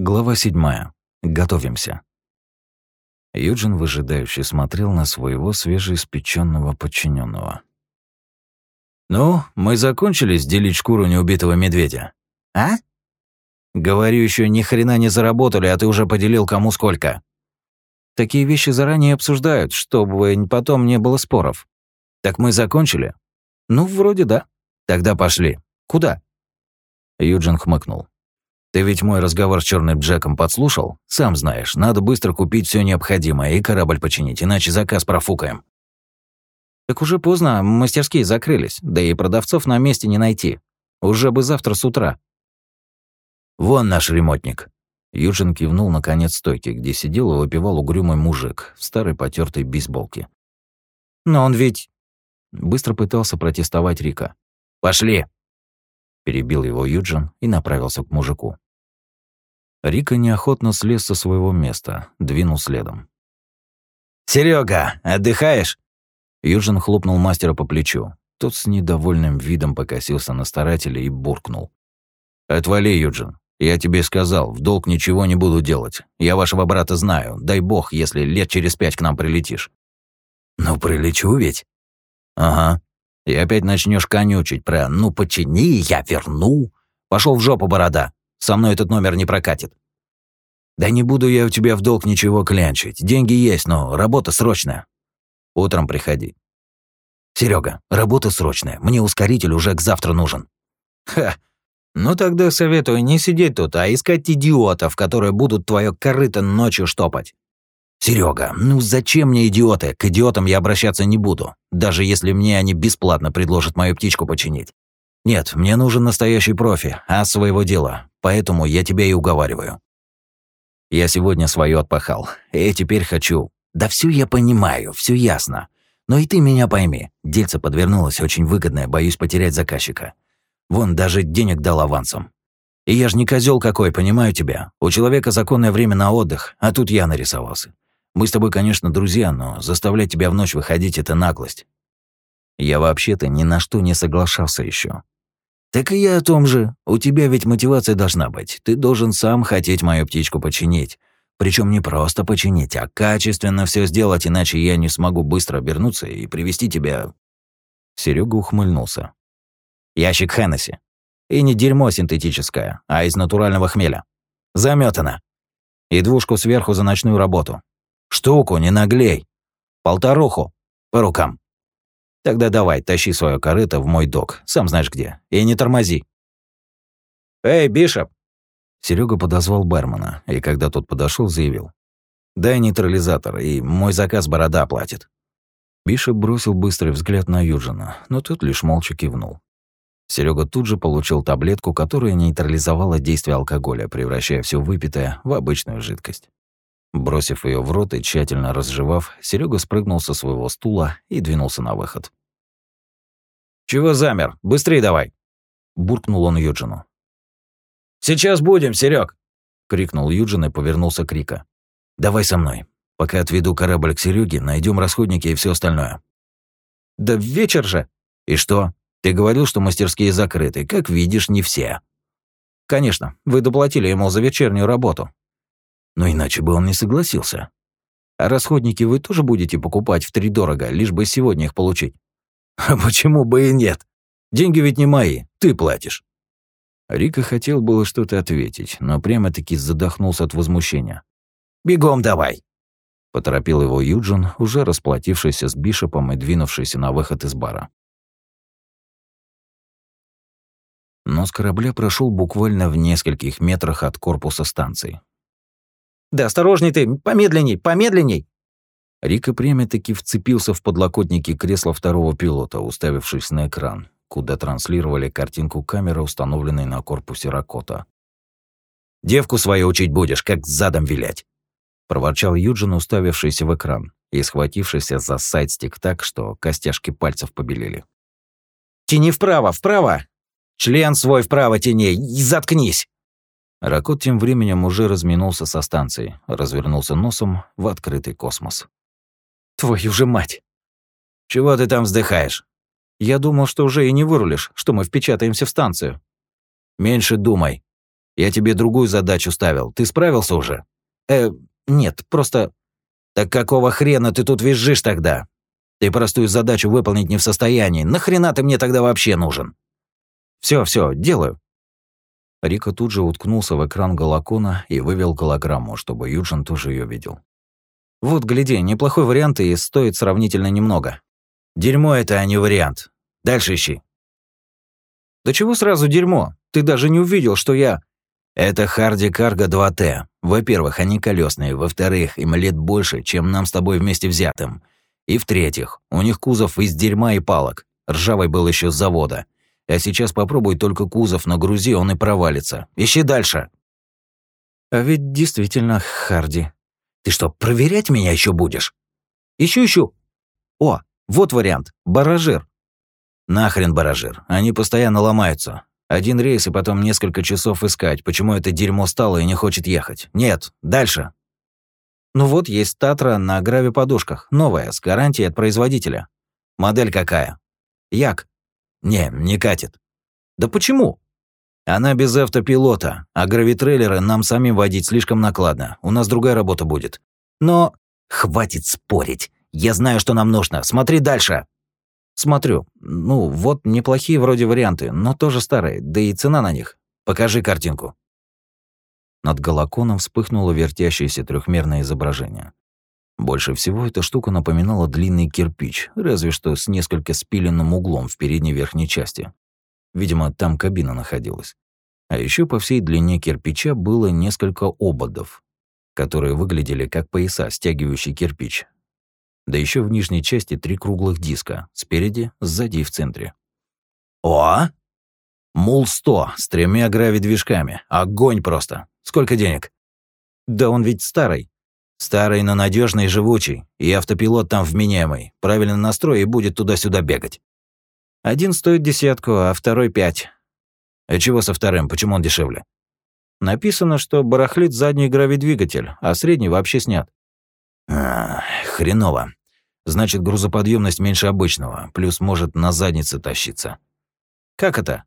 Глава седьмая. Готовимся. Юджин выжидающе смотрел на своего свежеиспеченного подчиненного. «Ну, мы закончили делить шкуру неубитого медведя?» «А?» «Говорю, еще ни хрена не заработали, а ты уже поделил кому сколько». «Такие вещи заранее обсуждают, чтобы потом не было споров». «Так мы закончили?» «Ну, вроде да». «Тогда пошли». «Куда?» Юджин хмыкнул. Ты ведь мой разговор с черным Джеком подслушал? Сам знаешь, надо быстро купить все необходимое и корабль починить, иначе заказ профукаем. Так уже поздно, мастерские закрылись, да и продавцов на месте не найти. Уже бы завтра с утра. Вон наш ремонтник. Юджин кивнул на конец стойки, где сидел и выпивал угрюмый мужик в старой потертой бейсболке. Но он ведь... Быстро пытался протестовать Рика. «Пошли!» Перебил его Юджин и направился к мужику. Рика неохотно слез со своего места, двинул следом. Серега, отдыхаешь?» Юджин хлопнул мастера по плечу. Тот с недовольным видом покосился на старателя и буркнул. «Отвали, Юджин. Я тебе сказал, в долг ничего не буду делать. Я вашего брата знаю. Дай бог, если лет через пять к нам прилетишь». «Ну, прилечу ведь». «Ага. И опять начнешь конючить про «ну почини, я верну». Пошел в жопу, борода. Со мной этот номер не прокатит. Да не буду я у тебя в долг ничего клянчить. Деньги есть, но работа срочная. Утром приходи. Серега, работа срочная. Мне ускоритель уже к завтра нужен. Ха. Ну тогда советую не сидеть тут, а искать идиотов, которые будут твое корыто ночью штопать. Серега, ну зачем мне идиоты? К идиотам я обращаться не буду, даже если мне они бесплатно предложат мою птичку починить. Нет, мне нужен настоящий профи, а своего дела, поэтому я тебя и уговариваю. Я сегодня свое отпахал, и теперь хочу. Да все я понимаю, все ясно. Но и ты меня пойми, дельце подвернулось очень выгодное, боюсь потерять заказчика. Вон, даже денег дал авансом. И я же не козел какой, понимаю тебя. У человека законное время на отдых, а тут я нарисовался. Мы с тобой, конечно, друзья, но заставлять тебя в ночь выходить — это наглость. Я вообще-то ни на что не соглашался еще. Так и я о том же. У тебя ведь мотивация должна быть. Ты должен сам хотеть мою птичку починить. Причем не просто починить, а качественно все сделать, иначе я не смогу быстро обернуться и привести тебя. Серега ухмыльнулся. Ящик Хеннесси. И не дерьмо синтетическое, а из натурального хмеля. Заметано. И двушку сверху за ночную работу. Штуку, не наглей. Полторуху. По рукам. Тогда давай, тащи свое корыто в мой док, сам знаешь где. И не тормози. Эй, Бишоп! Серега подозвал бармена, и когда тот подошел, заявил. «Дай нейтрализатор, и мой заказ борода платит». Бишоп бросил быстрый взгляд на Юджина, но тот лишь молча кивнул. Серега тут же получил таблетку, которая нейтрализовала действие алкоголя, превращая все выпитое в обычную жидкость. Бросив ее в рот и тщательно разжевав, Серега спрыгнул со своего стула и двинулся на выход. «Чего замер? Быстрей давай!» — буркнул он Юджину. «Сейчас будем, Серег! крикнул Юджин и повернулся к Рика. «Давай со мной. Пока отведу корабль к Сереге, найдем расходники и все остальное». «Да вечер же!» «И что? Ты говорил, что мастерские закрыты. Как видишь, не все». «Конечно, вы доплатили ему за вечернюю работу но иначе бы он не согласился. А расходники вы тоже будете покупать в втридорого, лишь бы сегодня их получить? А почему бы и нет? Деньги ведь не мои, ты платишь. Рика хотел было что-то ответить, но прямо-таки задохнулся от возмущения. «Бегом давай!» Поторопил его Юджин, уже расплатившийся с Бишопом и двинувшийся на выход из бара. Но с корабля прошел буквально в нескольких метрах от корпуса станции, да осторожней ты, помедленней, помедленней!» Рика прямо-таки вцепился в подлокотники кресла второго пилота, уставившись на экран, куда транслировали картинку камеры, установленной на корпусе Ракота. «Девку свою учить будешь, как задом вилять!» проворчал Юджин, уставившийся в экран и схватившийся за сайдстик так, что костяшки пальцев побелели. «Тяни вправо, вправо! Член свой вправо тяни и заткнись!» Ракот тем временем уже разминулся со станцией, развернулся носом в открытый космос. «Твою же мать!» «Чего ты там вздыхаешь?» «Я думал, что уже и не вырулишь, что мы впечатаемся в станцию». «Меньше думай. Я тебе другую задачу ставил. Ты справился уже? Э, нет, просто... Так какого хрена ты тут визжишь тогда? Ты простую задачу выполнить не в состоянии. Нахрена ты мне тогда вообще нужен? Все, все, делаю. Рика тут же уткнулся в экран голокона и вывел голограмму, чтобы Юджин тоже ее видел. Вот, гляди, неплохой вариант и стоит сравнительно немного. Дерьмо это, а не вариант. Дальше ищи. Да чего сразу дерьмо? Ты даже не увидел, что я... Это Харди Карго 2Т. Во-первых, они колесные. Во-вторых, им лет больше, чем нам с тобой вместе взятым. И в-третьих, у них кузов из дерьма и палок. Ржавый был еще с завода. А сейчас попробуй только кузов нагрузи, он и провалится. Ищи дальше. А ведь действительно Харди. Ты что, проверять меня еще будешь? Ищу, ищу. О, вот вариант. Баражир. Нахрен баражир. Они постоянно ломаются. Один рейс и потом несколько часов искать, почему это дерьмо стало и не хочет ехать. Нет, дальше. Ну вот есть Татра на гравиподушках, новая, с гарантией от производителя. Модель какая? Як. Не, не катит. Да почему? Она без автопилота, а гравитрейлеры нам самим водить слишком накладно. У нас другая работа будет. Но... Хватит спорить. Я знаю, что нам нужно. Смотри дальше. Смотрю. Ну, вот неплохие вроде варианты, но тоже старые, да и цена на них. Покажи картинку. Над голоконом вспыхнуло вертящееся трехмерное изображение. Больше всего эта штука напоминала длинный кирпич, разве что с несколько спиленным углом в передней верхней части. Видимо, там кабина находилась. А еще по всей длине кирпича было несколько ободов, которые выглядели как пояса, стягивающие кирпич, да еще в нижней части три круглых диска, спереди, сзади и в центре. О! Мул-100 с тремя гравидвижками. Огонь просто. Сколько денег? Да он ведь старый. Старый, но надежный живучий. И автопилот там вменяемый. Правильно настрой и будет туда-сюда бегать. Один стоит десятку, а второй пять. А чего со вторым? Почему он дешевле? Написано, что барахлит задний гравидвигатель, а средний вообще снят. А, хреново. Значит, грузоподъемность меньше обычного, плюс может на заднице тащиться. Как это?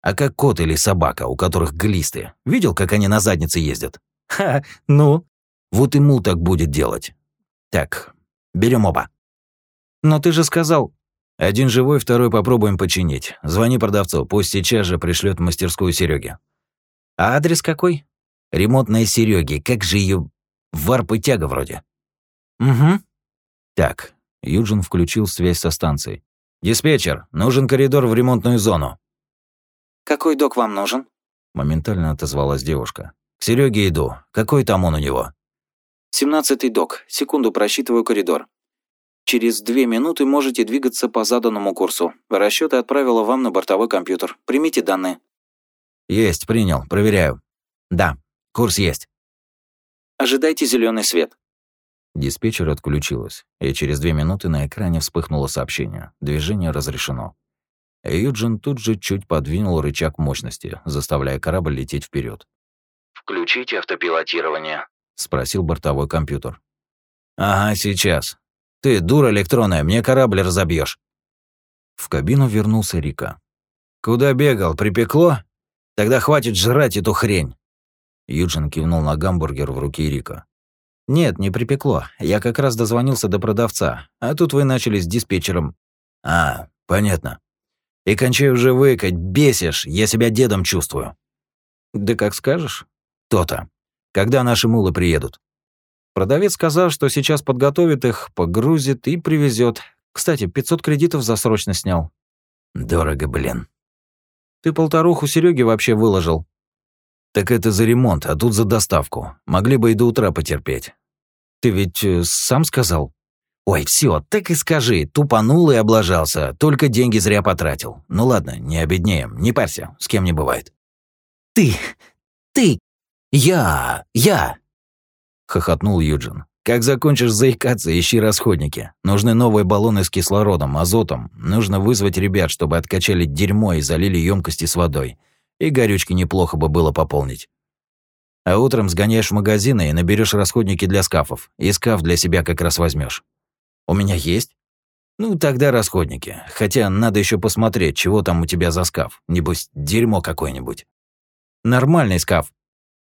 А как кот или собака, у которых глисты. Видел, как они на заднице ездят? Ха, ну? Вот и мул так будет делать. Так, берем оба. Но ты же сказал... Один живой, второй попробуем починить. Звони продавцу, пусть сейчас же пришлет в мастерскую Сереги. А адрес какой? Ремонтная Сереги, как же ее Варп и тяга вроде. Угу. Так, Юджин включил связь со станцией. «Диспетчер, нужен коридор в ремонтную зону». «Какой док вам нужен?» Моментально отозвалась девушка. «К Сереге иду. Какой там он у него?» «Семнадцатый док. Секунду просчитываю коридор. Через две минуты можете двигаться по заданному курсу. Расчеты отправила вам на бортовой компьютер. Примите данные». «Есть, принял. Проверяю». «Да, курс есть». «Ожидайте зеленый свет». Диспетчер отключилась, и через две минуты на экране вспыхнуло сообщение «Движение разрешено». Юджин тут же чуть подвинул рычаг мощности, заставляя корабль лететь вперед. «Включите автопилотирование», — спросил бортовой компьютер. «Ага, сейчас. Ты, дура электронная, мне корабль разобьешь. В кабину вернулся Рика. «Куда бегал? Припекло? Тогда хватит жрать эту хрень». Юджин кивнул на гамбургер в руке Рика. «Нет, не припекло. Я как раз дозвонился до продавца. А тут вы начали с диспетчером». «А, понятно. И кончай уже выкать, бесишь, я себя дедом чувствую». «Да как скажешь». «То-то. Когда наши мулы приедут?» Продавец сказал, что сейчас подготовит их, погрузит и привезет. Кстати, 500 кредитов за срочно снял. Дорого, блин. Ты полторуху Сереге вообще выложил. Так это за ремонт, а тут за доставку. Могли бы и до утра потерпеть. Ты ведь э, сам сказал? Ой, все, так и скажи. Тупанул и облажался. Только деньги зря потратил. Ну ладно, не обеднеем. Не парься, с кем не бывает. Ты, ты, я, я. Хохотнул Юджин. Как закончишь заикаться, ищи расходники. Нужны новые баллоны с кислородом, азотом. Нужно вызвать ребят, чтобы откачали дерьмо и залили емкости с водой. И горючки неплохо бы было пополнить. А утром сгоняешь в магазины и наберешь расходники для скафов. И скаф для себя как раз возьмешь. У меня есть? Ну, тогда расходники. Хотя надо еще посмотреть, чего там у тебя за скаф. Небось, дерьмо какое-нибудь. Нормальный скаф».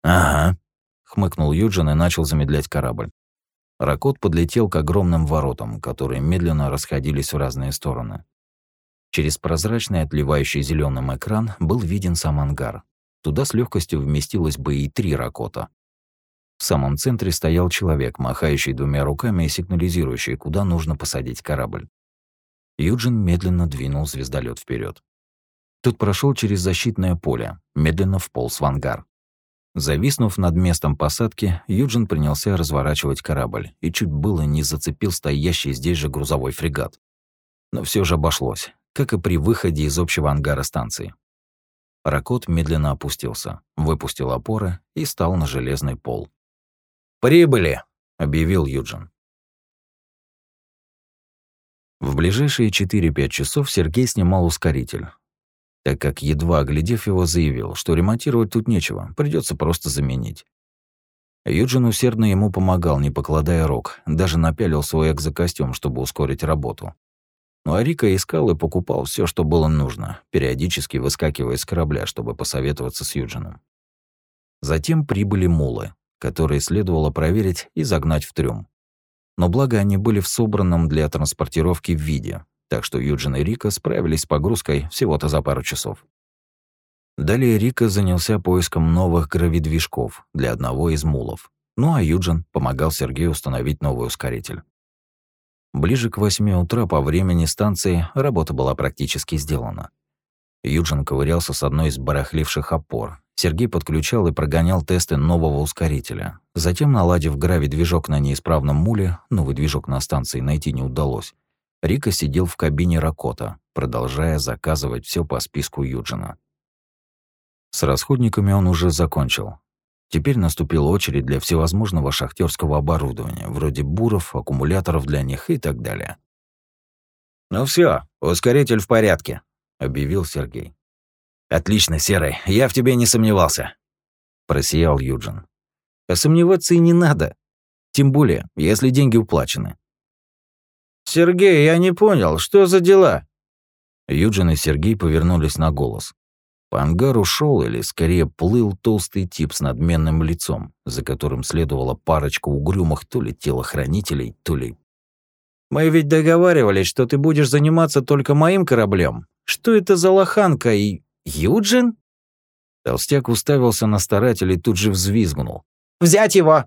«Ага», — хмыкнул Юджин и начал замедлять корабль. Ракот подлетел к огромным воротам, которые медленно расходились в разные стороны. Через прозрачный отливающий зеленым экран был виден сам ангар. Туда с легкостью вместилось бы и три ракота. В самом центре стоял человек, махающий двумя руками и сигнализирующий, куда нужно посадить корабль. Юджин медленно двинул звездолет вперед. Тот прошел через защитное поле, медленно вполз в ангар. Зависнув над местом посадки, Юджин принялся разворачивать корабль и чуть было не зацепил стоящий здесь же грузовой фрегат. Но все же обошлось, как и при выходе из общего ангара станции. Ракот медленно опустился, выпустил опоры и стал на железный пол. «Прибыли!» — объявил Юджин. В ближайшие 4-5 часов Сергей снимал ускоритель, так как, едва оглядев его, заявил, что ремонтировать тут нечего, придется просто заменить. Юджин усердно ему помогал, не покладая рук, даже напялил свой экзокостюм, чтобы ускорить работу. Ну а Рика искал и покупал все, что было нужно, периодически выскакивая с корабля, чтобы посоветоваться с Юджином. Затем прибыли мулы, которые следовало проверить и загнать в трюм. Но благо они были в собранном для транспортировки виде, так что Юджин и Рика справились с погрузкой всего-то за пару часов. Далее Рика занялся поиском новых гравидвижков для одного из мулов, ну а Юджин помогал Сергею установить новый ускоритель. Ближе к восьми утра по времени станции работа была практически сделана. Юджин ковырялся с одной из барахливших опор, Сергей подключал и прогонял тесты нового ускорителя. Затем, наладив грави-движок на неисправном муле, новый движок на станции найти не удалось. Рика сидел в кабине Ракота, продолжая заказывать все по списку Юджина. С расходниками он уже закончил. Теперь наступила очередь для всевозможного шахтерского оборудования, вроде буров, аккумуляторов для них и так далее. «Ну все, ускоритель в порядке», — объявил Сергей. «Отлично, Серый, я в тебе не сомневался», — просиял Юджин. «А сомневаться и не надо. Тем более, если деньги уплачены». «Сергей, я не понял, что за дела?» Юджин и Сергей повернулись на голос. По ангару шел или, скорее, плыл толстый тип с надменным лицом, за которым следовала парочка угрюмых то ли телохранителей, то ли... «Мы ведь договаривались, что ты будешь заниматься только моим кораблем. Что это за лоханка и...» «Юджин?» Толстяк уставился на старателя и тут же взвизгнул. «Взять его!»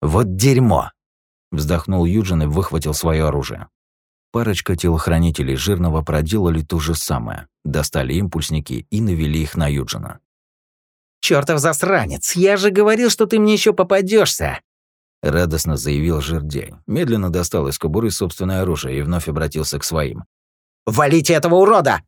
«Вот дерьмо!» Вздохнул Юджин и выхватил свое оружие. Парочка телохранителей Жирного проделали то же самое. Достали импульсники и навели их на Юджина. «Чёртов засранец! Я же говорил, что ты мне еще попадешься! Радостно заявил Жердяй. Медленно достал из кобуры собственное оружие и вновь обратился к своим. «Валите этого урода!»